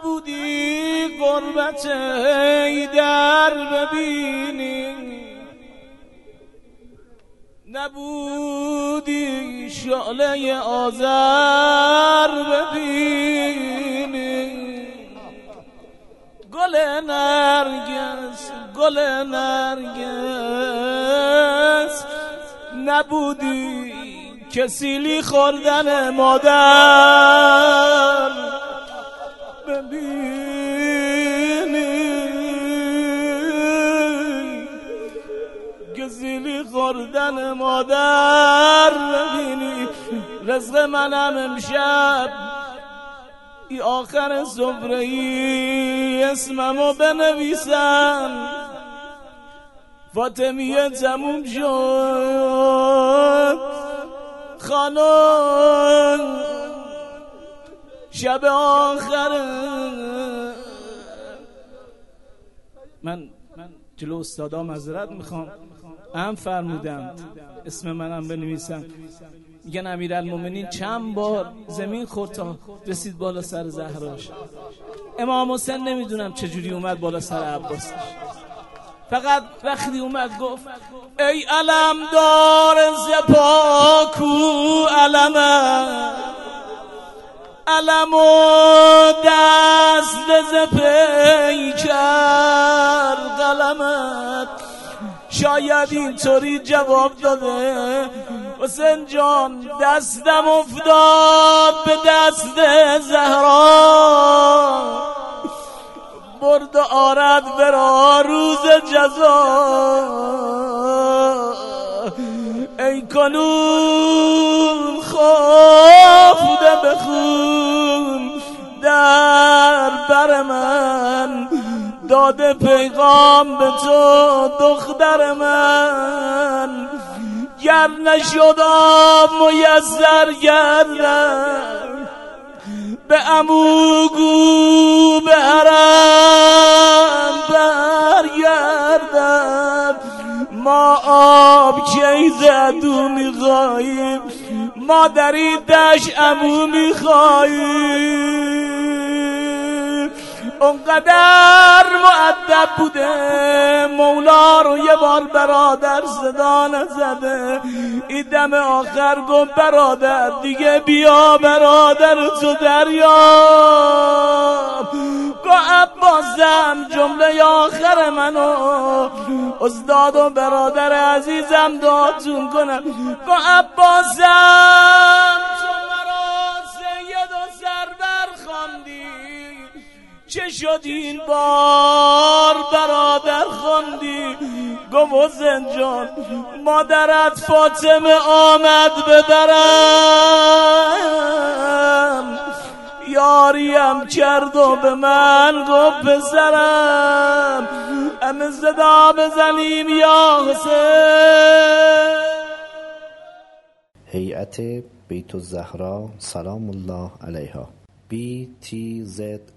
نبودی قربت در ببینی. نبودی شعله آذر ببینی. گل نرگس گل نرگس. نبودی کسیلی خوردن مادر. ببینی کسیلی خوردن مادر ببینی رزق منم امشب ای آخر صفره ای اسممو بنویسم فاطمیه تموم شد خانم شب آخر. من جلو استادا مذارت می‌خوام. هم فرمودند اسم منم بنویسم. میگن المومنین چند بار زمین خورد تا رسید بالا سر زهراش. امام حسین نمی‌دونم چجوری اومد بالا سر عباس. فقط وقتی اومد گفت ای علم دار زپاکو علمه. علم و دست پیکر قلمت. شاید اینطوری جواب داده. حسین جان دستم افتاد به دست زهرا. برد آرد برا روز جزا. ای کنون خافده بخون در بر من. داده پیغام به تو دختر من. گر نشدم میسر گردم. به اموگو به حرم برگردم. ما آب کی زدو میخواییم؟ ما در این دش امو میخواییم اونقدر معدب بوده مولا رو یه بار برادر صدا نزده. این دم آخر گم برادر دیگه بیا برادر تو دریا. عباسم جمله آخر منو. ازداد و برادر عزیزم دادتون کنم. گو عباسم چه شد این بار برادر خوندی گم جان مادرت فاطمه آمد ببرم یاریم کرد و به من گفت پسرم. همه صدا بزنیم یا حسین. هیئت بیت الزهرا سلام الله علیها. Btzs.ir